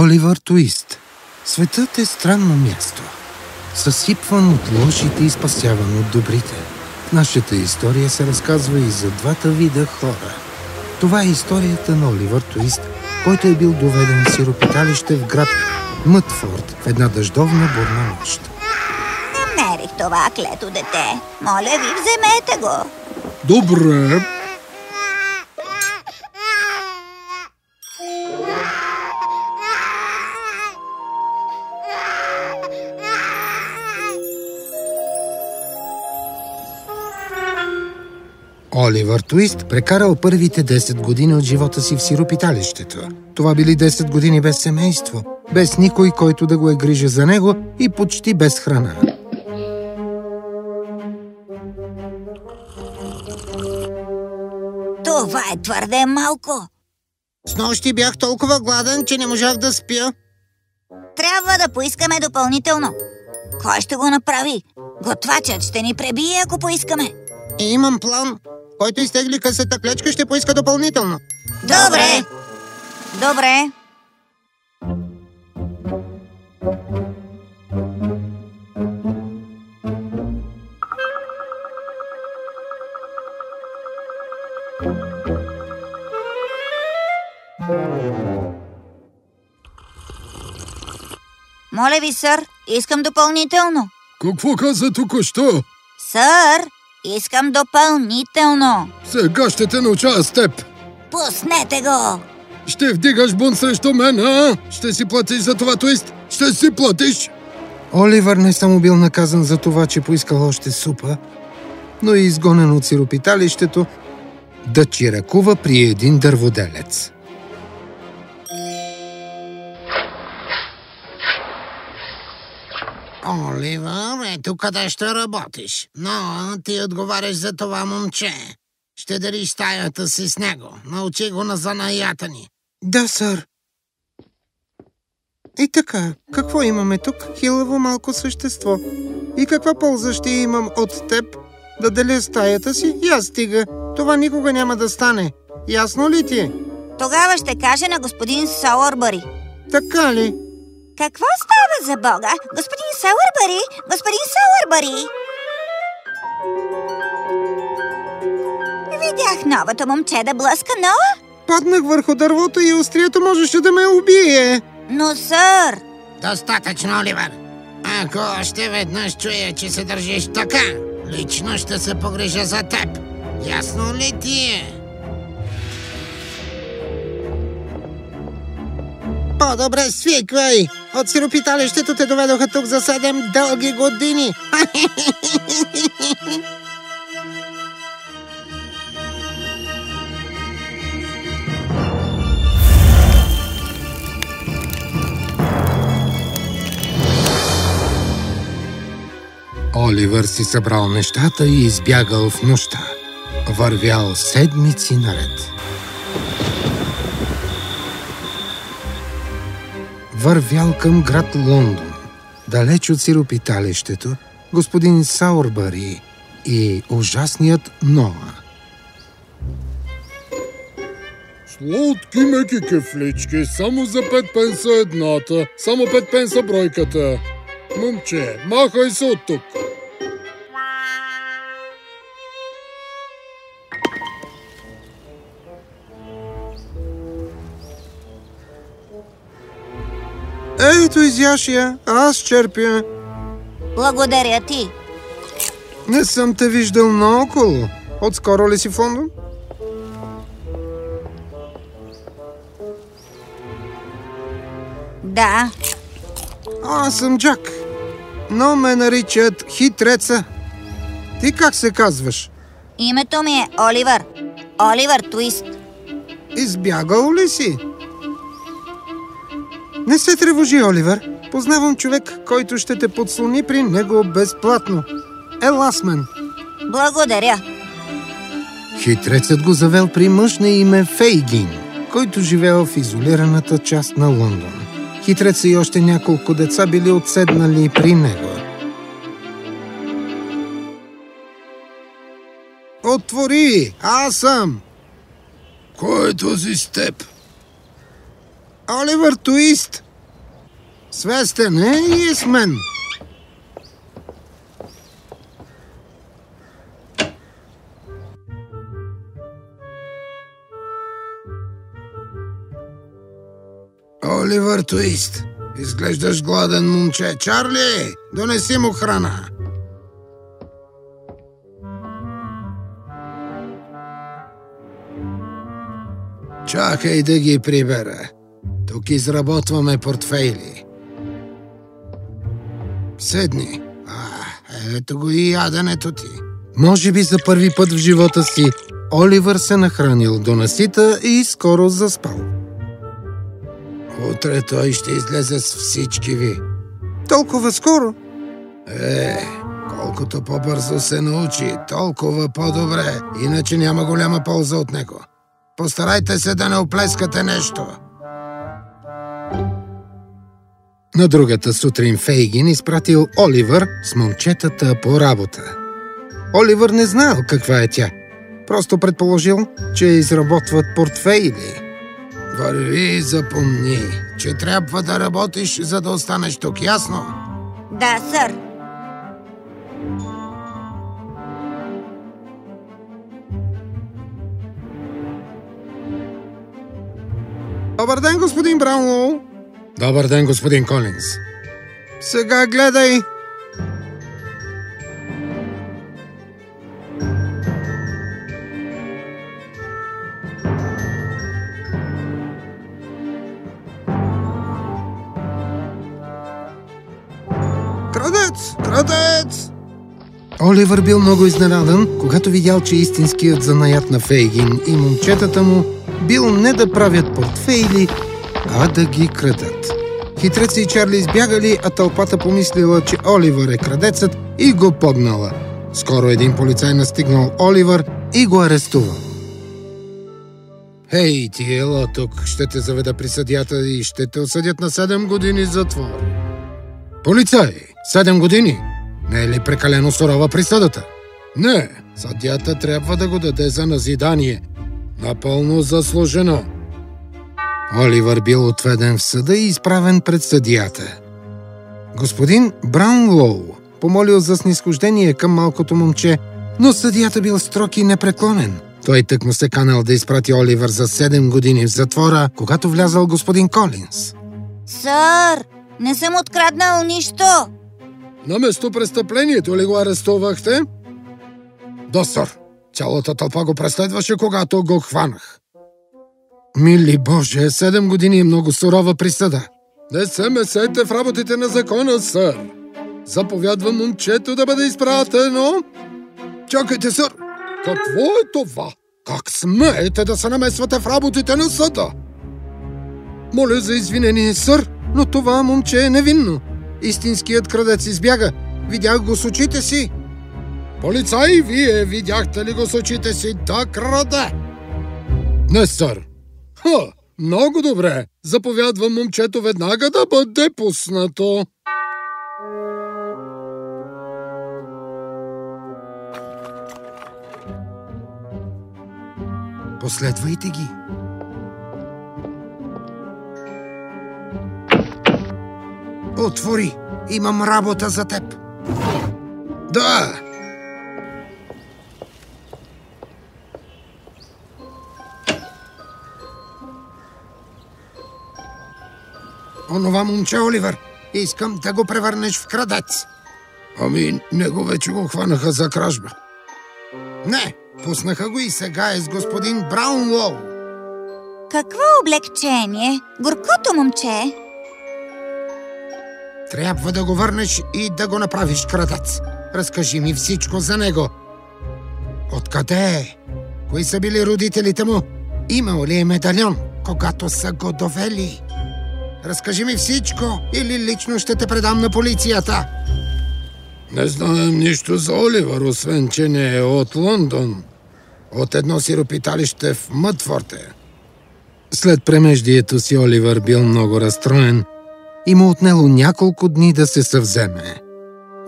Оливър Туист. Светът е странно място. Съсипван от лошите и спасяван от добрите. Нашата история се разказва и за двата вида хора. Това е историята на Оливър Туист, който е бил доведен в сиропиталище в град Мътфорд в една дъждовна бурна нощ. Намерих това клето дете. Моля ви, вземете го. Добре. Оливър Туист прекарал първите 10 години от живота си в сиропиталището. Това били 10 години без семейство, без никой, който да го е грижа за него и почти без храна. Това е твърде малко. С нощи бях толкова гладен, че не можах да спя. Трябва да поискаме допълнително. Кой ще го направи? Готвачът ще ни пребие, ако поискаме. И имам план. Който изтегли късата клечка, ще поиска допълнително. Добре. Добре. Моля ви, сър, искам допълнително. Какво каза току-що? Сър, искам допълнително. Сега ще те науча с теб. Пуснете го! Ще вдигаш бунт срещу мен, а? Ще си платиш за това твист? Ще си платиш? Оливър не само бил наказан за това, че поискал още супа, но и изгонен от сиропиталището да чиракува при един дърводелец. Оливър, ето къде ще работиш. Но ти отговаряш за това момче. Ще дариш стаята си с него. Научи го на занаята ни. Да, сър. И така, какво имаме тук? Хилаво малко същество. И каква полза ще имам от теб? Да деля стаята си? И аз стига. Това никога няма да стане. Ясно ли ти? е? Тогава ще кажа на господин Сауърбъри. Така ли? Какво става за Бога? Господин Сауърбъри! Господин Сауърбъри! Видях новото момче да блъска, но... Паднах върху дървото и острието можеше да ме убие. Но, сър! Достатъчно, Оливър. Ако още веднъж чуя, че се държиш така, лично ще се погрижа за теб. Ясно ли ти е? По-добре свиквай! От сиропиталището те доведоха тук за седем дълги години. Оливър си събрал нещата и избягал в нощта. Вървял седмици наред. Вървял към град Лондон, далеч от сиропиталището, господин Саурбари и ужасният Ноа. Сладки меки кефлички, само за пет пенса едната, само пет пенса бройката. Момче, махай се от тук. Ето изяш я, аз черпя. Благодаря ти. Не съм те виждал наоколо. Отскоро ли си в Лондон? Да, Аз съм Джак, но ме наричат Хитреца. Ти как се казваш? името ми е Оливър. Оливър Туист. Избягал ли си? Не се тревожи, Оливър. Познавам човек, който ще те подслони при него безплатно. Ела с мен. Благодаря. Хитрецът го завел при мъж на име Фейгин, който живеел в изолираната част на Лондон. Хитреца и още няколко деца били отседнали при него. Отвори! Аз съм! Кой е този с теб? Оливър Туист! Свестен е и е с мен. Оливър Туист, изглеждаш гладен, момче. Чарли, донеси му храна. Чакай да ги прибера. Тук изработваме портфейли. Седни. А, ето го и яденето ти. Може би за първи път в живота си Оливър се нахранил до насита и скоро заспал. Утре той ще излезе с всички ви. Толкова скоро? Е, колкото по-бързо се научи, толкова по-добре, иначе няма голяма полза от него. Постарайте се да не оплескате нещо. На другата сутрин Фейгин изпратил Оливър с момчетата по работа. Оливър не знаел каква е тя. Просто предположил, че изработват портфейли. Върви и запомни, че трябва да работиш, за да останеш тук, ясно? Да, сър. Добър ден, господин Браунлоу. Добър ден, господин Колинс. Сега гледай. Крадец! Крадец! Оливър бил много изненадан, когато видял, че истинският занаят на Фейгин и момчетата му бил не да правят портфейли, а да ги крадат. Хитреци и Чарли избягали, а тълпата помислила, че Оливър е крадецът и го погнала. Скоро един полицай настигнал Оливър и го арестувал. Хей, ти ела тук, ще те заведа при съдята и ще те осъдят на 7 години затвор. Полицай, 7 години? Не е ли прекалено сурова присъдата? Не, съдята трябва да го даде за назидание. Напълно заслужено. Оливър бил отведен в съда и изправен пред съдията. Господин Браунлоу помолил за снисхождение към малкото момче, но съдията бил строг и непреклонен. Той тък му се канал да изпрати Оливър за 7 години в затвора, когато влязал господин Колинс. Сър, не съм откраднал нищо. На место престъплението ли го арестувахте? Да, сър. Цялата тълпа го преследваше, когато го хванах. Мили Боже, 7 години е много сурова присъда. Не се месете в работите на закона, сър. Заповядвам момчето да бъде изпратено. Чакайте, сър. Какво е това? Как смеете да се намесвате в работите на съда? Моля за извинение, сър, но това момче е невинно. Истинският крадец избяга. Видях го с очите си. Полицай, вие видяхте ли го с очите си да краде? Не, сър. Ха, много добре. Заповядвам момчето веднага да бъде пуснато. Последвайте ги. Отвори! Имам работа за теб. Да! Онова момче, Оливър, искам да го превърнеш в крадец. Ами, него вече го хванаха за кражба. Не, пуснаха го и сега е с господин Браунлоу. Какво облегчение? Горкото момче. Трябва да го върнеш и да го направиш крадец. Разкажи ми всичко за него. Откъде е? Кои са били родителите му? Имал ли е медальон, когато са го довели? Разкажи ми всичко, или лично ще те предам на полицията. Не знаем нищо за Оливър, освен че не е от Лондон. От едно сиропиталище в Мътфорте. След премеждието си Оливър бил много разстроен и му отнело няколко дни да се съвземе.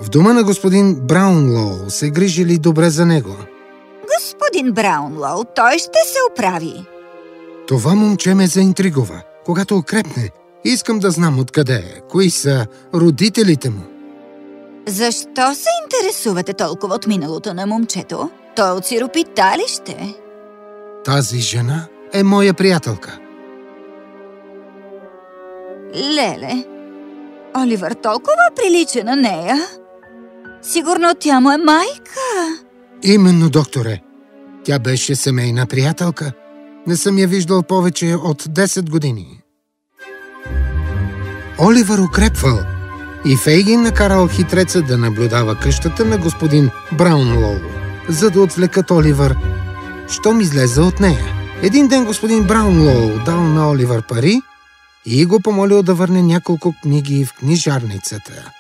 В дома на господин Браунлоу се грижили добре за него. Господин Браунлоу, той ще се оправи. Това момче ме заинтригува. Когато укрепне, Искам да знам откъде е, кои са родителите му. Защо се интересувате толкова от миналото на момчето? Той е от сиропиталище. Тази жена е моя приятелка. Леле, Оливър толкова прилича на нея. Сигурно тя му е майка. Именно, докторе. Тя беше семейна приятелка. Не съм я виждал повече от 10 години. Оливър укрепвал и Фейгин накарал хитреца да наблюдава къщата на господин Браунлоу, за да отвлекат Оливър, щом излезе от нея. Един ден господин Браунлоу дал на Оливър пари и го помолил да върне няколко книги в книжарницата.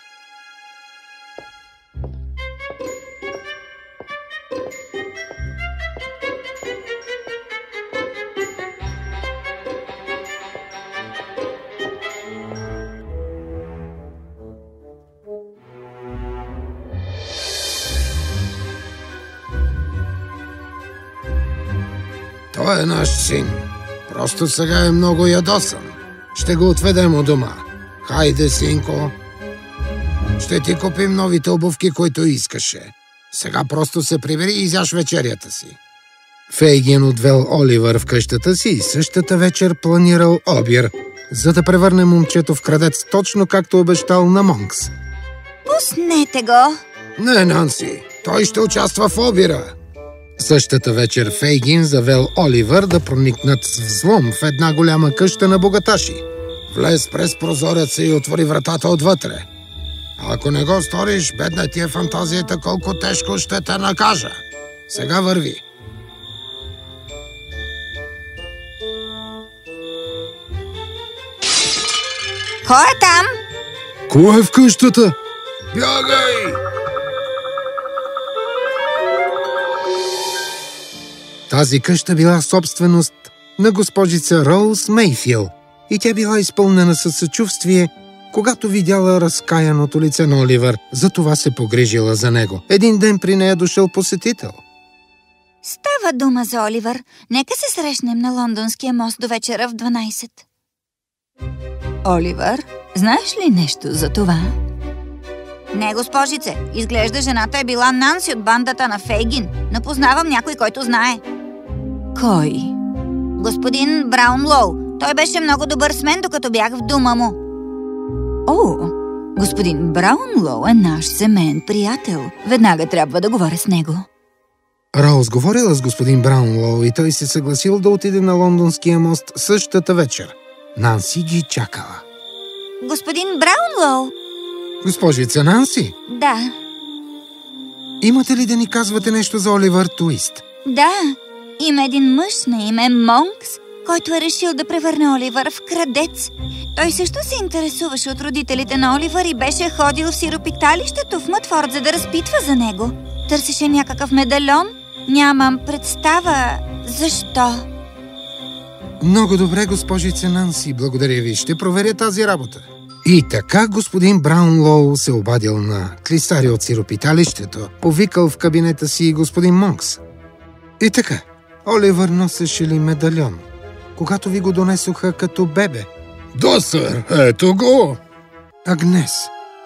Той е наш син. Просто сега е много ядосан. Ще го отведем от дома. Хайде, синко. Ще ти купим новите обувки, които искаше. Сега просто се прибери и изяш вечерята си. Фейгин отвел Оливър в къщата си и същата вечер планирал обир, за да превърне момчето в крадец, точно както обещал на Монкс. Пуснете го. Не, Нанси, той ще участва в обира. Същата вечер Фейгин завел Оливър да проникнат с взлом в една голяма къща на богаташи. Влез през прозореца и отвори вратата отвътре. Ако не го сториш, бедна ти е фантазията колко тежко ще те накажа. Сега върви. Кой е там? Кой е в къщата? Бягай! Тази къща била собственост на госпожица Роуз Мейфил и тя била изпълнена със съчувствие, когато видяла разкаяното лице на Оливър, затова се погрижила за него. Един ден при нея дошъл посетител. Става дума за Оливър. Нека се срещнем на лондонския мост до вечера в 12. Оливър, знаеш ли нещо за това? Не, госпожице. Изглежда жената е била Нанси от бандата на Фейгин, но познавам някой, който знае. Кой? Господин Браунлоу. Той беше много добър с мен, докато бях в дома му. О, господин Браунлоу е наш семейен приятел. Веднага трябва да говоря с него. Роуз говорила с господин Браунлоу и той се съгласил да отиде на лондонския мост същата вечер. Нанси ги чакала. Господин Браунлоу? Госпожица Нанси, Да, имате ли да ни казвате нещо за Оливър Туист? да. Има един мъж на име Монкс, който е решил да превърне Оливър в крадец. Той също се интересуваше от родителите на Оливър и беше ходил в сиропиталището в Мътфорд, за да разпитва за него. Търсеше някакъв медальон. Нямам представа защо. Много добре, госпожице Нанси, благодаря ви. Ще проверя тази работа. И така господин Браунлоу се обадил на клисари от сиропиталището, повикал в кабинета си господин Монкс. И така, Оливър носеше ли медальон, когато ви го донесоха като бебе? Да, сър, ето го. Агнес,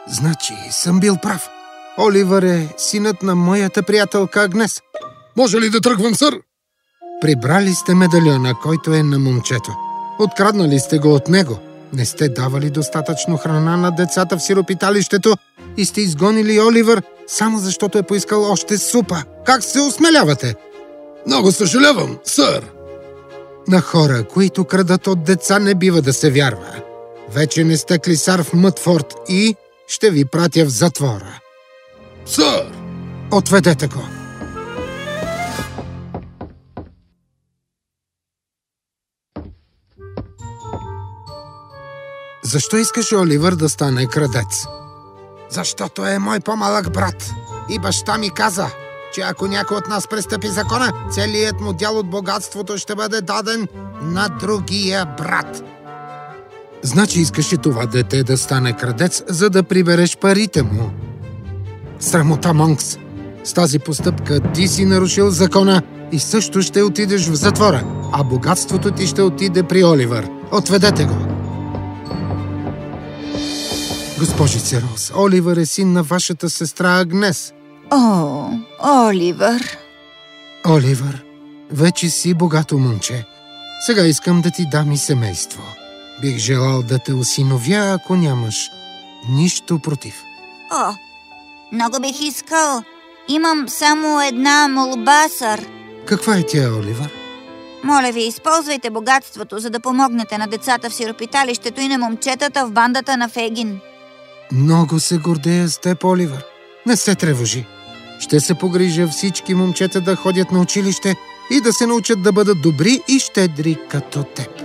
значи съм бил прав. Оливър е синът на моята приятелка Агнес. Може ли да тръгвам, сър? Прибрали сте медальона, който е на момчето. Откраднали сте го от него. Не сте давали достатъчно храна на децата в сиропиталището и сте изгонили Оливър, само защото е поискал още супа. Как се осмелявате? Много съжалявам, сър. На хора, които крадат от деца, не бива да се вярва. Вече не сте клисар в Мътфорд и ще ви пратя в затвора. Сър! Отведете го! Защо искаше Оливър да стане крадец? Защото е мой по-малък брат. И баща ми каза, че ако някой от нас престъпи закона, целият му дял от богатството ще бъде даден на другия брат. Значи искаше това дете да стане крадец, за да прибереш парите му. Срамота, Монкс! С тази постъпка ти си нарушил закона и също ще отидеш в затвора, а богатството ти ще отиде при Оливър. Отведете го! Госпожице Роз, Оливър е син на вашата сестра Агнес. О, Оливър. Оливър, вече си богато момче. Сега искам да ти дам и семейство. Бих желал да те осиновя, ако нямаш нищо против. О, много бих искал. Имам само една молба, сър. Каква е тя, Оливър? Моля ви, използвайте богатството, за да помогнете на децата в сиропиталището и на момчетата в бандата на Фегин. Много се гордея с теб, Оливър. Не се тревожи. Ще се погрижа всички момчета да ходят на училище и да се научат да бъдат добри и щедри като теб.